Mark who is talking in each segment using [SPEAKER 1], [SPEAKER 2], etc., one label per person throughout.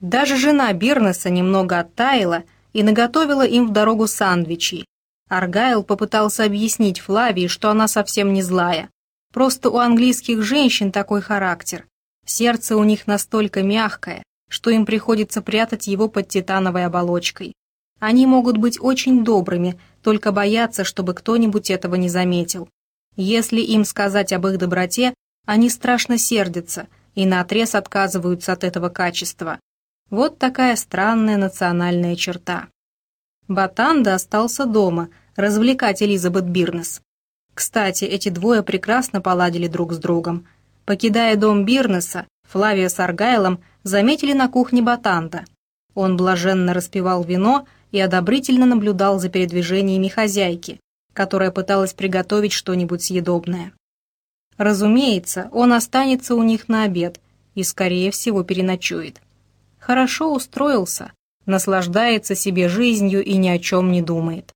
[SPEAKER 1] Даже жена Бирнеса немного оттаяла и наготовила им в дорогу сандвичи. Аргайл попытался объяснить Флавии, что она совсем не злая. Просто у английских женщин такой характер. Сердце у них настолько мягкое, что им приходится прятать его под титановой оболочкой. Они могут быть очень добрыми, только боятся, чтобы кто-нибудь этого не заметил. Если им сказать об их доброте, они страшно сердятся и наотрез отказываются от этого качества. Вот такая странная национальная черта. Батанда остался дома, развлекать Элизабет Бирнес. Кстати, эти двое прекрасно поладили друг с другом. Покидая дом Бирнеса, Флавия с Аргайлом заметили на кухне Батанда. Он блаженно распивал вино и одобрительно наблюдал за передвижениями хозяйки, которая пыталась приготовить что-нибудь съедобное. Разумеется, он останется у них на обед и, скорее всего, переночует хорошо устроился, наслаждается себе жизнью и ни о чем не думает.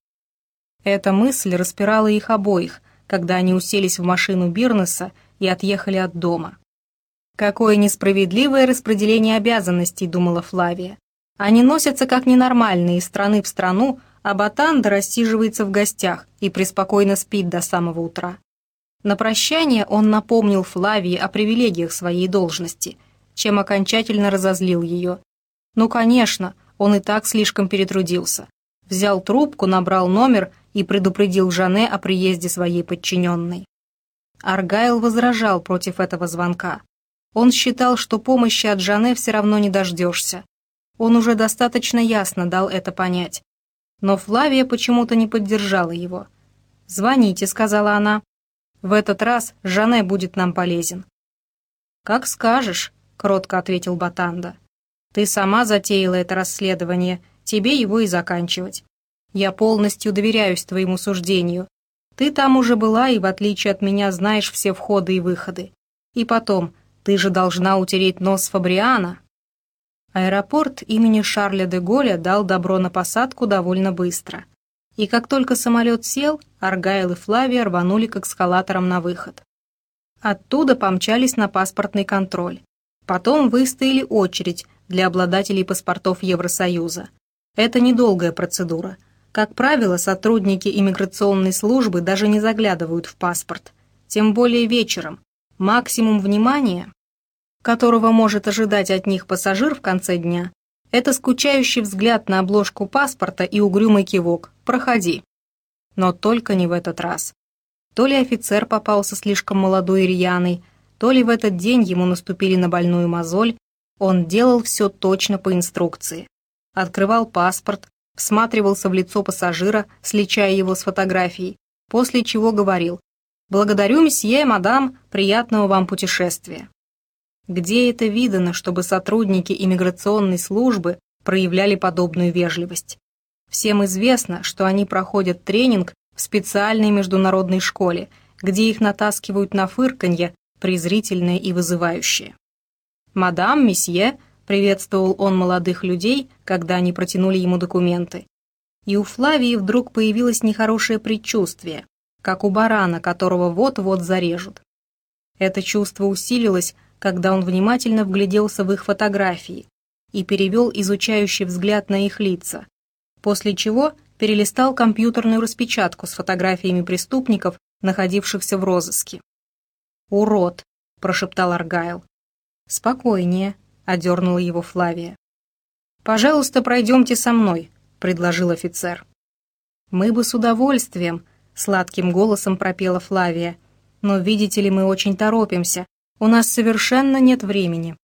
[SPEAKER 1] Эта мысль распирала их обоих, когда они уселись в машину Бирнеса и отъехали от дома. «Какое несправедливое распределение обязанностей», — думала Флавия. «Они носятся как ненормальные из страны в страну, а Батанда рассиживается в гостях и преспокойно спит до самого утра». На прощание он напомнил Флавии о привилегиях своей должности — чем окончательно разозлил ее. Ну, конечно, он и так слишком перетрудился. Взял трубку, набрал номер и предупредил Жане о приезде своей подчиненной. Аргайл возражал против этого звонка. Он считал, что помощи от Жане все равно не дождешься. Он уже достаточно ясно дал это понять. Но Флавия почему-то не поддержала его. «Звоните», — сказала она. «В этот раз Жане будет нам полезен». «Как скажешь», кротко ответил Батанда. «Ты сама затеяла это расследование, тебе его и заканчивать. Я полностью доверяюсь твоему суждению. Ты там уже была и, в отличие от меня, знаешь все входы и выходы. И потом, ты же должна утереть нос Фабриана». Аэропорт имени Шарля де Голля дал добро на посадку довольно быстро. И как только самолет сел, Аргайл и Флавия рванули к эскалаторам на выход. Оттуда помчались на паспортный контроль. Потом выстояли очередь для обладателей паспортов Евросоюза. Это недолгая процедура. Как правило, сотрудники иммиграционной службы даже не заглядывают в паспорт. Тем более вечером. Максимум внимания, которого может ожидать от них пассажир в конце дня, это скучающий взгляд на обложку паспорта и угрюмый кивок «Проходи». Но только не в этот раз. То ли офицер попался слишком молодой и рьяный, то ли в этот день ему наступили на больную мозоль, он делал все точно по инструкции. Открывал паспорт, всматривался в лицо пассажира, сличая его с фотографией, после чего говорил «Благодарю, месье, мадам, приятного вам путешествия». Где это видано, чтобы сотрудники иммиграционной службы проявляли подобную вежливость? Всем известно, что они проходят тренинг в специальной международной школе, где их натаскивают на фырканье презрительное и вызывающее. «Мадам, месье», — приветствовал он молодых людей, когда они протянули ему документы. И у Флавии вдруг появилось нехорошее предчувствие, как у барана, которого вот-вот зарежут. Это чувство усилилось, когда он внимательно вгляделся в их фотографии и перевел изучающий взгляд на их лица, после чего перелистал компьютерную распечатку с фотографиями преступников, находившихся в розыске. «Урод!» — прошептал Аргайл. «Спокойнее», — одернула его Флавия. «Пожалуйста, пройдемте со мной», — предложил офицер. «Мы бы с удовольствием», — сладким голосом пропела Флавия. «Но, видите ли, мы очень торопимся. У нас совершенно нет времени».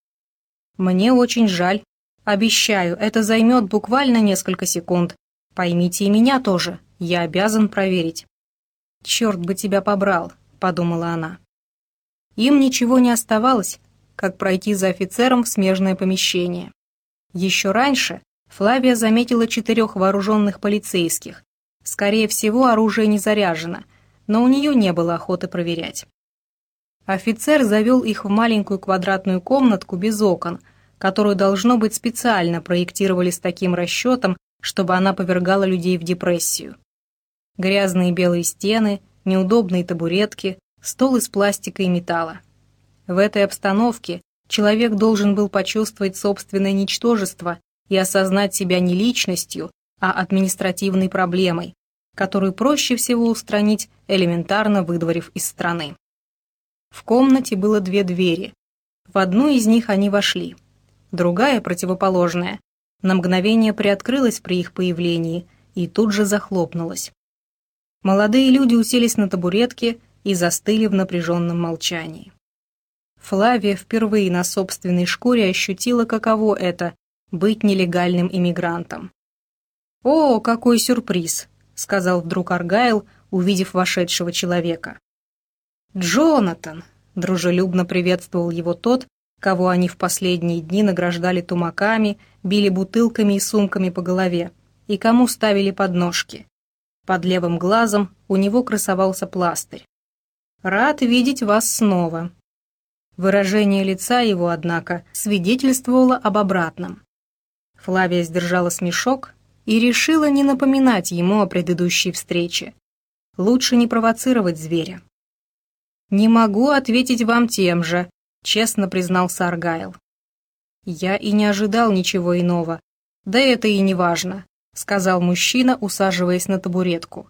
[SPEAKER 1] «Мне очень жаль. Обещаю, это займет буквально несколько секунд. Поймите и меня тоже. Я обязан проверить». «Черт бы тебя побрал», — подумала она. Им ничего не оставалось, как пройти за офицером в смежное помещение. Еще раньше Флавия заметила четырех вооруженных полицейских. Скорее всего, оружие не заряжено, но у нее не было охоты проверять. Офицер завел их в маленькую квадратную комнатку без окон, которую, должно быть, специально проектировали с таким расчетом, чтобы она повергала людей в депрессию. Грязные белые стены, неудобные табуретки, стол из пластика и металла. В этой обстановке Человек должен был почувствовать собственное ничтожество и осознать себя не личностью, а административной проблемой, которую проще всего устранить, элементарно выдворив из страны. В комнате было две двери. В одну из них они вошли. Другая, противоположная, на мгновение приоткрылась при их появлении и тут же захлопнулась. Молодые люди уселись на табуретки и застыли в напряженном молчании. Флавия впервые на собственной шкуре ощутила, каково это — быть нелегальным иммигрантом. «О, какой сюрприз!» — сказал вдруг Аргайл, увидев вошедшего человека. «Джонатан!» — дружелюбно приветствовал его тот, кого они в последние дни награждали тумаками, били бутылками и сумками по голове, и кому ставили подножки. Под левым глазом у него красовался пластырь. «Рад видеть вас снова». Выражение лица его, однако, свидетельствовало об обратном. Флавия сдержала смешок и решила не напоминать ему о предыдущей встрече. Лучше не провоцировать зверя. «Не могу ответить вам тем же», — честно признался Аргайл. «Я и не ожидал ничего иного. Да это и не важно», — сказал мужчина, усаживаясь на табуретку.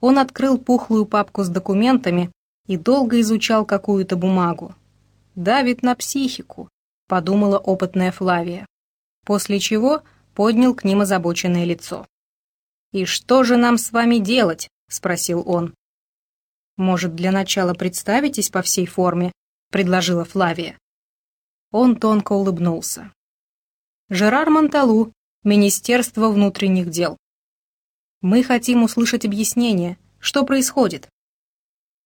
[SPEAKER 1] Он открыл пухлую папку с документами и долго изучал какую-то бумагу. «Давит на психику», — подумала опытная Флавия. После чего поднял к ним озабоченное лицо. «И что же нам с вами делать?» — спросил он. «Может, для начала представитесь по всей форме?» — предложила Флавия. Он тонко улыбнулся. «Жерар Монталу, Министерство внутренних дел. Мы хотим услышать объяснение, что происходит».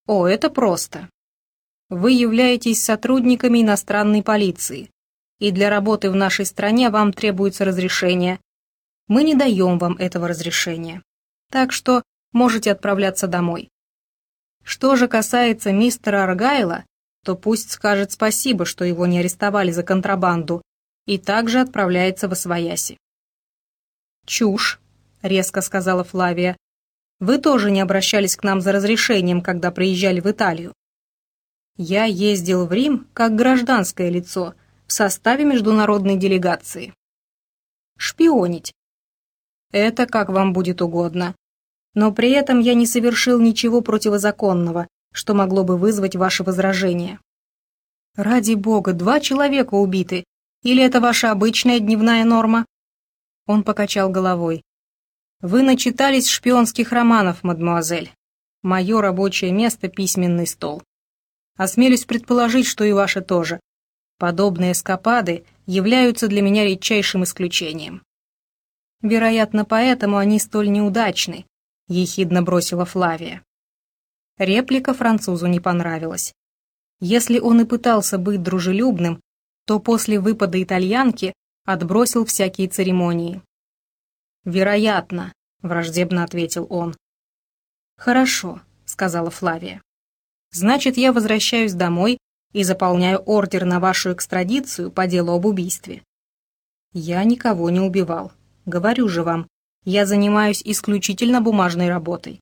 [SPEAKER 1] «О, это просто. Вы являетесь сотрудниками иностранной полиции, и для работы в нашей стране вам требуется разрешение. Мы не даем вам этого разрешения. Так что можете отправляться домой. Что же касается мистера Аргайла, то пусть скажет спасибо, что его не арестовали за контрабанду, и также отправляется в Освояси. «Чушь», — резко сказала Флавия. «Вы тоже не обращались к нам за разрешением, когда приезжали в Италию. Я ездил в Рим как гражданское лицо в составе международной делегации. Шпионить. Это как вам будет угодно но при этом я не совершил ничего противозаконного, что могло бы вызвать ваше возражение. Ради бога, два человека убиты. Или это ваша обычная дневная норма? Он покачал головой. Вы начитались шпионских романов, мадемуазель. Мое рабочее место — письменный стол. Осмелюсь предположить, что и ваше тоже. Подобные эскапады являются для меня редчайшим исключением. Вероятно, поэтому они столь неудачны, — ехидно бросила Флавия. Реплика французу не понравилась. Если он и пытался быть дружелюбным, то после выпада итальянки отбросил всякие церемонии. «Вероятно», — враждебно ответил он. «Хорошо», — сказала Флавия. «Значит, я возвращаюсь домой и заполняю ордер на вашу экстрадицию по делу об убийстве». «Я никого не убивал. Говорю же вам, я занимаюсь исключительно бумажной работой.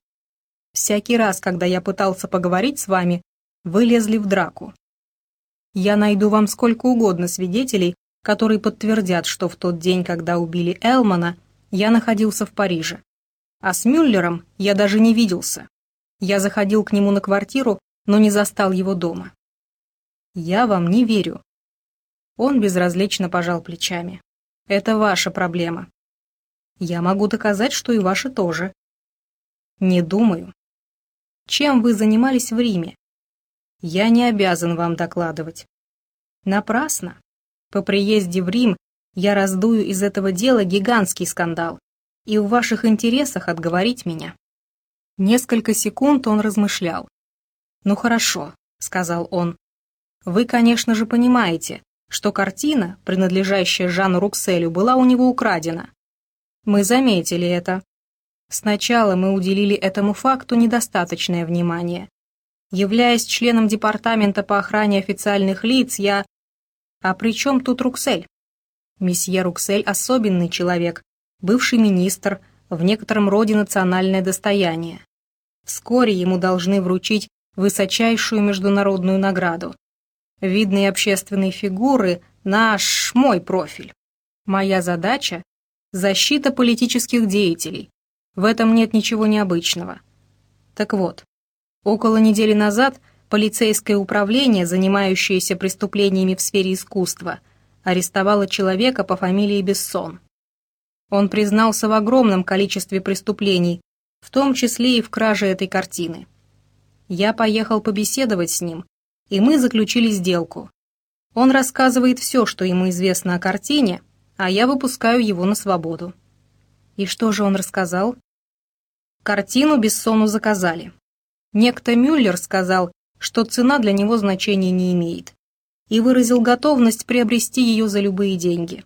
[SPEAKER 1] Всякий раз, когда я пытался поговорить с вами, вы лезли в драку. Я найду вам сколько угодно свидетелей, которые подтвердят, что в тот день, когда убили Элмана, я находился в Париже. А с Мюллером я даже не виделся. Я заходил к нему на квартиру, но не застал его дома. Я вам не верю. Он безразлично пожал плечами. Это ваша проблема. Я могу доказать, что и ваши тоже. Не думаю. Чем вы занимались в Риме? Я не обязан вам докладывать. Напрасно. По приезде в Рим я раздую из этого дела гигантский скандал, и в ваших интересах отговорить меня. Несколько секунд он размышлял. «Ну хорошо», — сказал он. «Вы, конечно же, понимаете, что картина, принадлежащая Жану Рукселю, была у него украдена. Мы заметили это. Сначала мы уделили этому факту недостаточное внимание. Являясь членом департамента по охране официальных лиц, я... А при чем тут Руксель? Месье Руксель особенный человек, бывший министр, в некотором роде национальное достояние. Вскоре ему должны вручить высочайшую международную награду. Видные общественные фигуры – наш, мой профиль. Моя задача – защита политических деятелей. В этом нет ничего необычного. Так вот, около недели назад полицейское управление, занимающееся преступлениями в сфере искусства, арестовало человека по фамилии Бессон. Он признался в огромном количестве преступлений, в том числе и в краже этой картины. Я поехал побеседовать с ним, и мы заключили сделку. Он рассказывает все, что ему известно о картине, а я выпускаю его на свободу. И что же он рассказал? Картину Бессону заказали. Некто Мюллер сказал, что цена для него значения не имеет, и выразил готовность приобрести ее за любые деньги.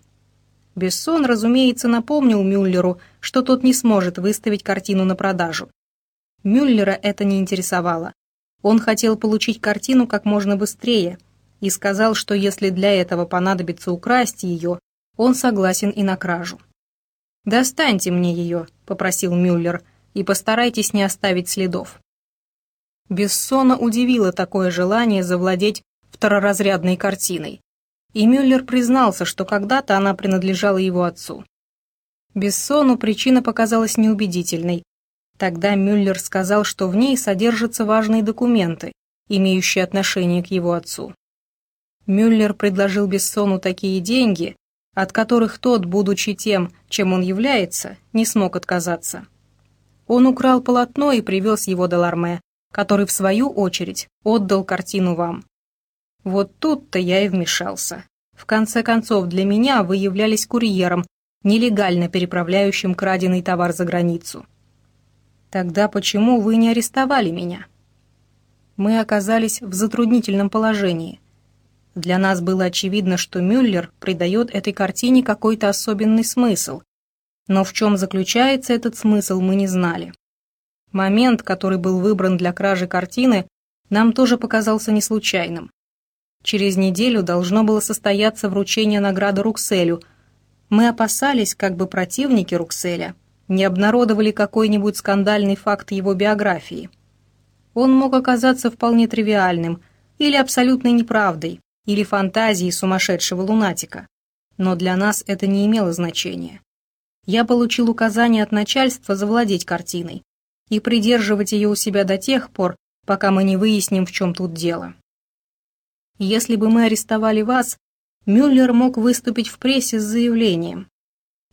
[SPEAKER 1] Бессон, разумеется, напомнил Мюллеру, что тот не сможет выставить картину на продажу. Мюллера это не интересовало. Он хотел получить картину как можно быстрее и сказал, что если для этого понадобится украсть ее, он согласен и на кражу. «Достаньте мне ее», — попросил Мюллер, — «и постарайтесь не оставить следов». Бессона удивило такое желание завладеть второразрядной картиной, и Мюллер признался, что когда-то она принадлежала его отцу. Бессону причина показалась неубедительной, Тогда Мюллер сказал, что в ней содержатся важные документы, имеющие отношение к его отцу. Мюллер предложил Бессону такие деньги, от которых тот, будучи тем, чем он является, не смог отказаться. Он украл полотно и привез его до Ларме, который, в свою очередь, отдал картину вам. Вот тут-то я и вмешался. В конце концов, для меня вы являлись курьером, нелегально переправляющим краденый товар за границу. Тогда почему вы не арестовали меня? Мы оказались в затруднительном положении. Для нас было очевидно, что Мюллер придает этой картине какой-то особенный смысл. Но в чем заключается этот смысл, мы не знали. Момент, который был выбран для кражи картины, нам тоже показался не случайным. Через неделю должно было состояться вручение награды Рукселю. Мы опасались, как бы противники Рукселя не обнародовали какой-нибудь скандальный факт его биографии. Он мог оказаться вполне тривиальным, или абсолютной неправдой, или фантазией сумасшедшего лунатика. Но для нас это не имело значения. Я получил указание от начальства завладеть картиной и придерживать ее у себя до тех пор, пока мы не выясним, в чем тут дело. Если бы мы арестовали вас, Мюллер мог выступить в прессе с заявлением,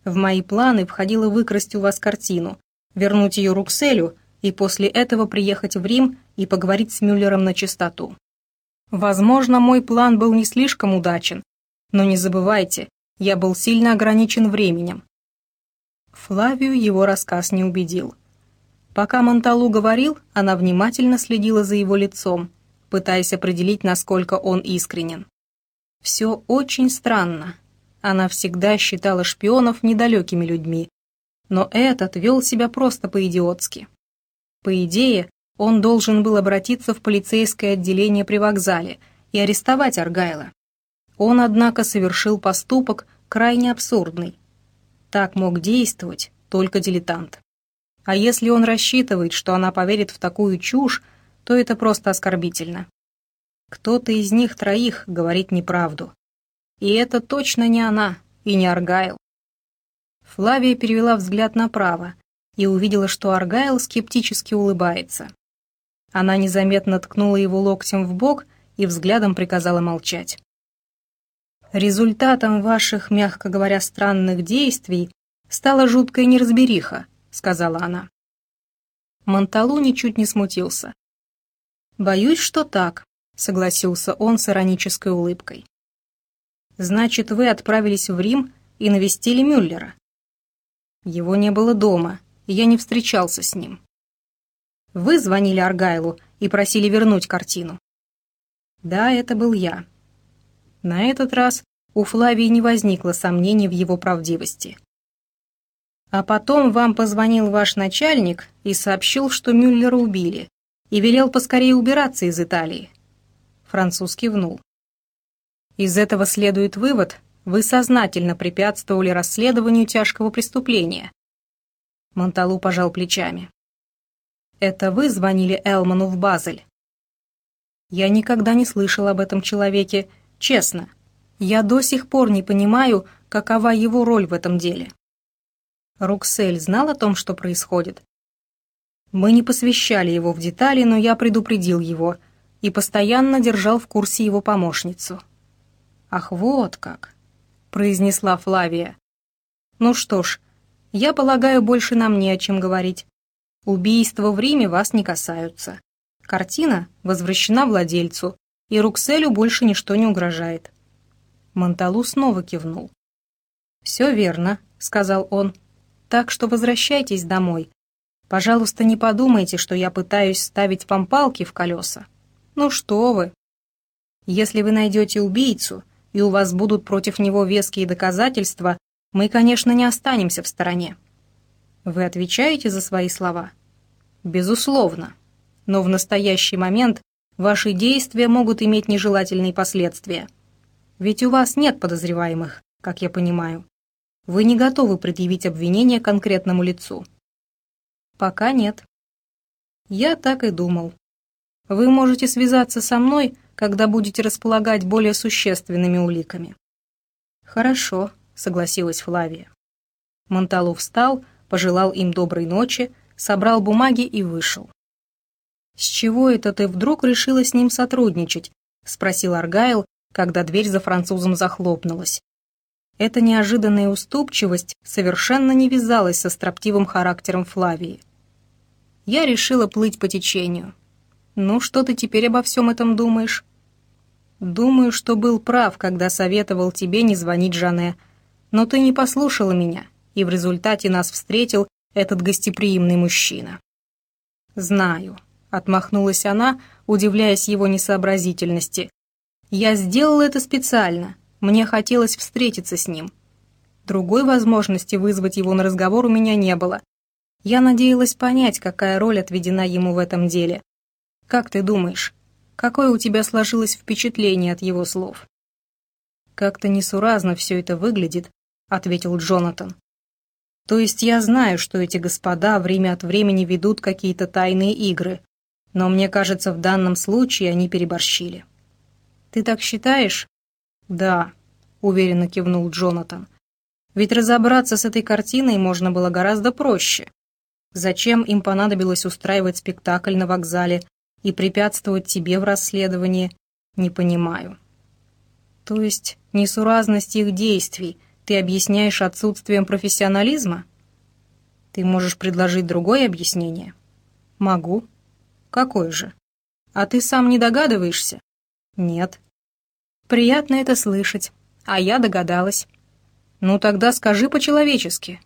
[SPEAKER 1] в мои планы входило выкрасть у вас картину, вернуть ее Рукселю и после этого приехать в Рим и поговорить с Мюллером на чистоту. Возможно, мой план был не слишком удачен, но не забывайте, я был сильно ограничен временем. Флавию его рассказ не убедил. Пока Монталу говорил, она внимательно следила за его лицом, пытаясь определить, насколько он искренен. Все очень странно, она всегда считала шпионов недалекими людьми, но этот вел себя просто по-идиотски. По идее, он должен был обратиться в полицейское отделение при вокзале и арестовать Аргайла. Он, однако, совершил поступок крайне абсурдный. Так мог действовать только дилетант. А если он рассчитывает, что она поверит в такую чушь, то это просто оскорбительно. Кто-то из них троих говорит неправду. И это точно не она, и не Аргайл. Флавия перевела взгляд направо и увидела, что Аргайл скептически улыбается. Она незаметно ткнула его локтем в бок и взглядом приказала молчать. «Результатом ваших, мягко говоря, странных действий стала жуткая неразбериха», — сказала она. Монталу ничуть не смутился. «Боюсь, что так», — согласился он с иронической улыбкой. Значит, вы отправились в Рим и навестили Мюллера. Его не было дома, и я не встречался с ним. Вы звонили Аргайлу и просили вернуть картину. Да, это был я. На этот раз у Флавии не возникло сомнений в его правдивости. А потом вам позвонил ваш начальник и сообщил, что Мюллера убили, и велел поскорее убираться из Италии. Француз кивнул. Из этого следует вывод, вы сознательно препятствовали расследованию тяжкого преступления. Монталу пожал плечами. Это вы звонили Элману в Базель? Я никогда не слышал об этом человеке, честно. Я до сих пор не понимаю, какова его роль в этом деле. Руксель знал о том, что происходит? Мы не посвящали его в детали, но я предупредил его и постоянно держал в курсе его помощницу. «Ах, вот как!» — произнесла Флавия. «Ну что ж, я полагаю, больше нам не о чем говорить. Убийства в Риме вас не касаются. Картина возвращена владельцу, и Рукселю больше ничто не угрожает». Монталу снова кивнул. «Все верно», — сказал он. «Так что возвращайтесь домой. Пожалуйста, не подумайте, что я пытаюсь ставить вам палки в колеса. Ну что вы. Если вы найдете убийцу, и у вас будут против него веские доказательства, мы, конечно, не останемся в стороне. Вы отвечаете за свои слова? Безусловно. Но в настоящий момент ваши действия могут иметь нежелательные последствия. Ведь у вас нет подозреваемых, как я понимаю. Вы не готовы предъявить обвинение конкретному лицу. Пока нет. Я так и думал. Вы можете связаться со мной, когда будете располагать более существенными уликами. Хорошо, согласилась Флавия. Монталу встал, пожелал им доброй ночи, собрал бумаги и вышел. «С чего это ты вдруг решила с ним сотрудничать?» — спросил Аргайл, когда дверь за французом захлопнулась. Эта неожиданная уступчивость совершенно не вязалась со строптивым характером Флавии. Я решила плыть по течению. Ну, что ты теперь обо всем этом думаешь? Думаю, что был прав, когда советовал тебе не звонить Жане. Но ты не послушала меня, и в результате нас встретил этот гостеприимный мужчина. Знаю, отмахнулась она, удивляясь его несообразительности. Я сделала это специально, мне хотелось встретиться с ним. Другой возможности вызвать его на разговор у меня не было. Я надеялась понять, какая роль отведена ему в этом деле. Как ты думаешь, какое у тебя сложилось впечатление от его слов? Как-то несуразно все это выглядит, ответил Джонатан. То есть я знаю, что эти господа время от времени ведут какие-то тайные игры, но мне кажется, в данном случае они переборщили. Ты так считаешь? «Да», — уверенно кивнул Джонатан. «Ведь разобраться с этой картиной можно было гораздо проще. Зачем им понадобилось устраивать спектакль на вокзале и препятствовать тебе в расследовании, не понимаю». «То есть несуразность их действий ты объясняешь отсутствием профессионализма?» «Ты можешь предложить другое объяснение?» «Могу». «Какое же?» «А ты сам не догадываешься?» «Нет». «Приятно это слышать. А я догадалась». «Ну тогда скажи по-человечески».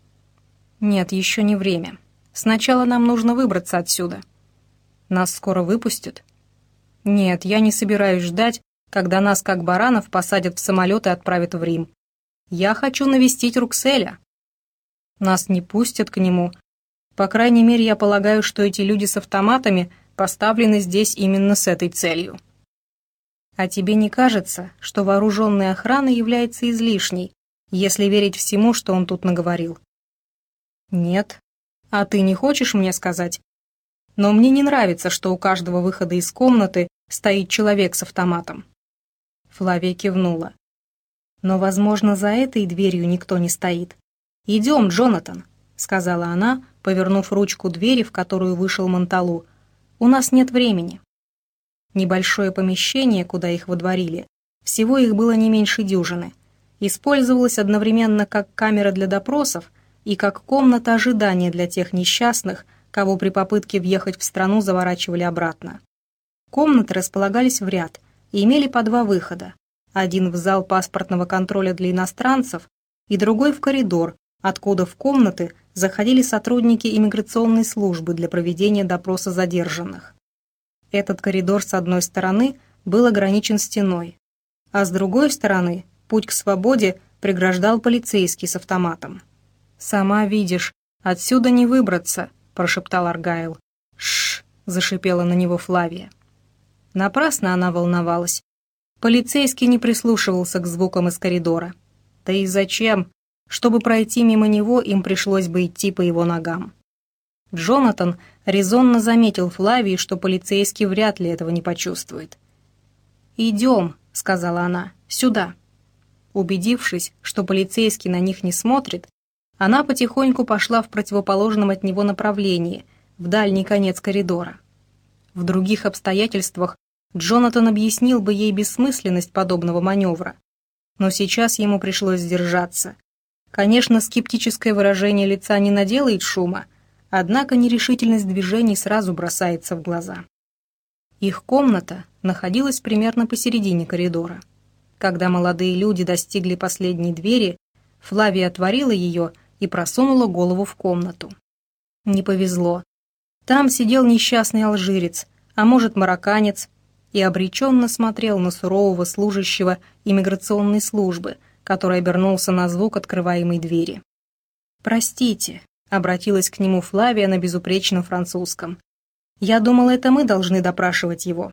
[SPEAKER 1] «Нет, еще не время. Сначала нам нужно выбраться отсюда». «Нас скоро выпустят?» «Нет, я не собираюсь ждать, когда нас, как баранов, посадят в самолет и отправят в Рим. Я хочу навестить Рукселя». «Нас не пустят к нему. По крайней мере, я полагаю, что эти люди с автоматами поставлены здесь именно с этой целью». А тебе не кажется, что вооруженная охрана является излишней, если верить всему, что он тут наговорил? Нет. А ты не хочешь мне сказать? Но мне не нравится, что у каждого выхода из комнаты стоит человек с автоматом. Флавия кивнула. Но, возможно, за этой дверью никто не стоит. «Идем, Джонатан», — сказала она, повернув ручку двери, в которую вышел Монталу. «У нас нет времени». Небольшое помещение, куда их водворили, всего их было не меньше дюжины, использовалось одновременно как камера для допросов и как комната ожидания для тех несчастных, кого при попытке въехать в страну заворачивали обратно. Комнаты располагались в ряд и имели по два выхода. Один в зал паспортного контроля для иностранцев и другой в коридор, откуда в комнаты заходили сотрудники иммиграционной службы для проведения допроса задержанных. Этот коридор с одной стороны был ограничен стеной, а с другой стороны путь к свободе преграждал полицейский с автоматом. «Сама видишь, отсюда не выбраться», — прошептал Аргайл. «Шш!» — зашипела на него Флавия. Напрасно она волновалась. Полицейский не прислушивался к звукам из коридора. Да и зачем? Чтобы пройти мимо него, им пришлось бы идти по его ногам. Джонатан резонно заметил Флавии, что полицейский вряд ли этого не почувствует. «Идем», — сказала она, — «сюда». Убедившись, что полицейский на них не смотрит, она потихоньку пошла в противоположном от него направлении, в дальний конец коридора. В других обстоятельствах Джонатан объяснил бы ей бессмысленность подобного маневра. Но сейчас ему пришлось сдержаться. Конечно, скептическое выражение лица не наделает шума, однако нерешительность движений сразу бросается в глаза. Их комната находилась примерно посередине коридора. Когда молодые люди достигли последней двери, Флавия отворила ее и просунула голову в комнату. Не повезло. Там сидел несчастный алжирец, а может марокканец, и обреченно смотрел на сурового служащего иммиграционной службы, который обернулся на звук открываемой двери. «Простите», — обратилась к нему Флавия на безупречном французском. «Я думала, это мы должны допрашивать его».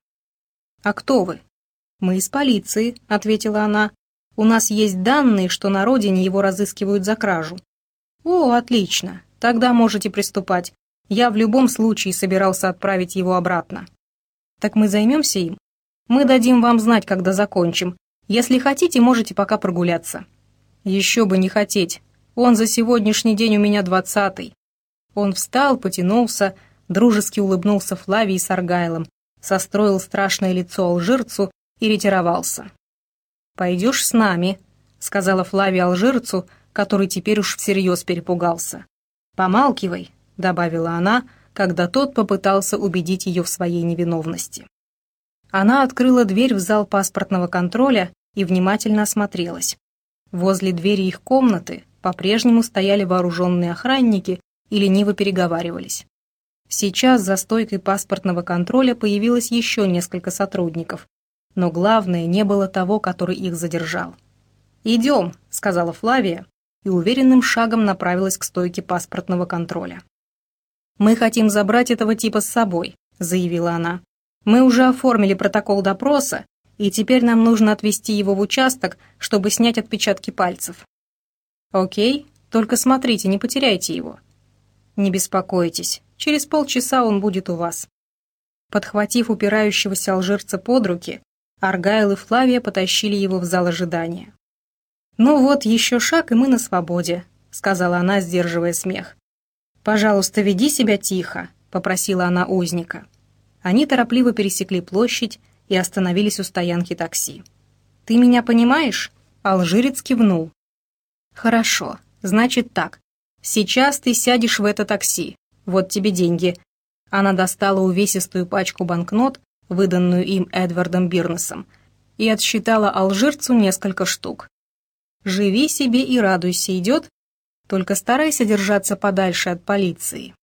[SPEAKER 1] «А кто вы?» «Мы из полиции», — ответила она. «У нас есть данные, что на родине его разыскивают за кражу». «О, отлично. Тогда можете приступать. Я в любом случае собирался отправить его обратно». Так мы займемся им? Мы дадим вам знать, когда закончим. Если хотите, можете пока прогуляться. Еще бы не хотеть. Он за сегодняшний день у меня двадцатый. Он встал, потянулся, дружески улыбнулся Флавии с Аргайлом, состроил страшное лицо алжирцу и ретировался. «Пойдешь с нами», — сказала Флавия алжирцу, который теперь уж всерьез перепугался. «Помалкивай», — добавила она, — когда тот попытался убедить ее в своей невиновности. Она открыла дверь в зал паспортного контроля и внимательно осмотрелась. Возле двери их комнаты по-прежнему стояли вооруженные охранники и лениво переговаривались. Сейчас за стойкой паспортного контроля появилось еще несколько сотрудников, но главное, не было того, который их задержал. «Идем», — сказала Флавия, и уверенным шагом направилась к стойке паспортного контроля. «Мы хотим забрать этого типа с собой», — заявила она. «Мы уже оформили протокол допроса, и теперь нам нужно отвезти его в участок, чтобы снять отпечатки пальцев». «Окей, только смотрите, не потеряйте его». «Не беспокойтесь, через полчаса он будет у вас». Подхватив упирающегося алжирца под руки, Аргайл и Флавия потащили его в зал ожидания. «Ну вот, еще шаг, и мы на свободе», — сказала она, сдерживая смех. «Пожалуйста, веди себя тихо», — попросила она узника. Они торопливо пересекли площадь и остановились у стоянки такси. «Ты меня понимаешь?» — алжирец кивнул. «Хорошо, значит так. Сейчас ты сядешь в это такси. Вот тебе деньги». Она достала увесистую пачку банкнот, выданную им Эдвардом Бирнесом, и отсчитала алжирцу несколько штук. «Живи себе и радуйся, идет?» Только старайся держаться подальше от полиции.